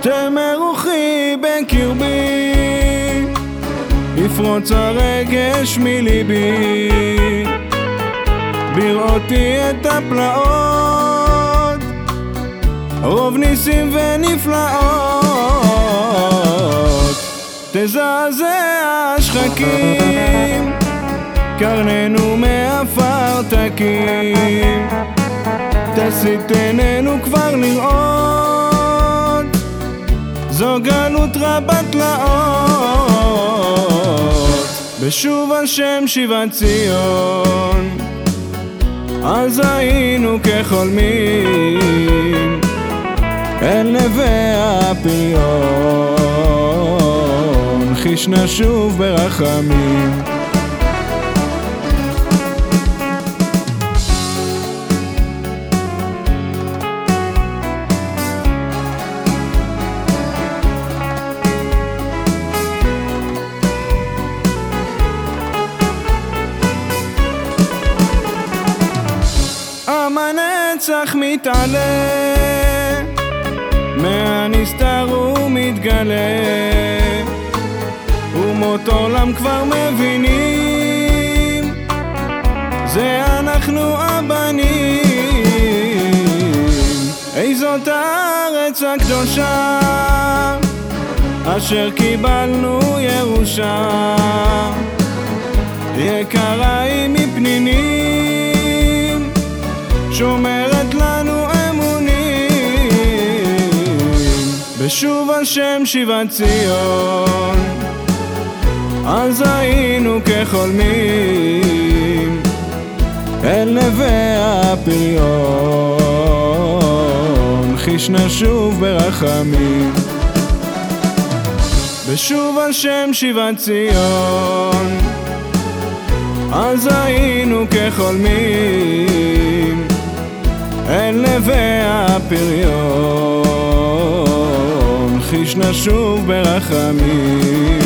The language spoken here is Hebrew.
תמר רוחי בקרבי, יפרוץ הרגש מליבי, בראותי את הפלאות, רוב ניסים ונפלאות, תזעזע השחקים, קרננו מעפר תקים, תסיט עינינו כבר לראות זו גלות רבת תלאות בשוב השם שיבת ציון אז היינו כחולמים אל נווה הפריון חיש נשוב ברחמים. הנצח מהנסתר הוא מתגלה, אומות עולם כבר מבינים, זה אנחנו הבנים. איזאת הארץ הקדושה, אשר קיבלנו ירושה, יקרה היא מפנינים. בשוב השם שיבת ציון. אז היינו כחולמים אל נווה הפריון. חיש נשוב ברחמים. בשוב השם שיבת ציון. אז היינו כחולמים אל נווה הפריון, חיש נשוב ברחמים.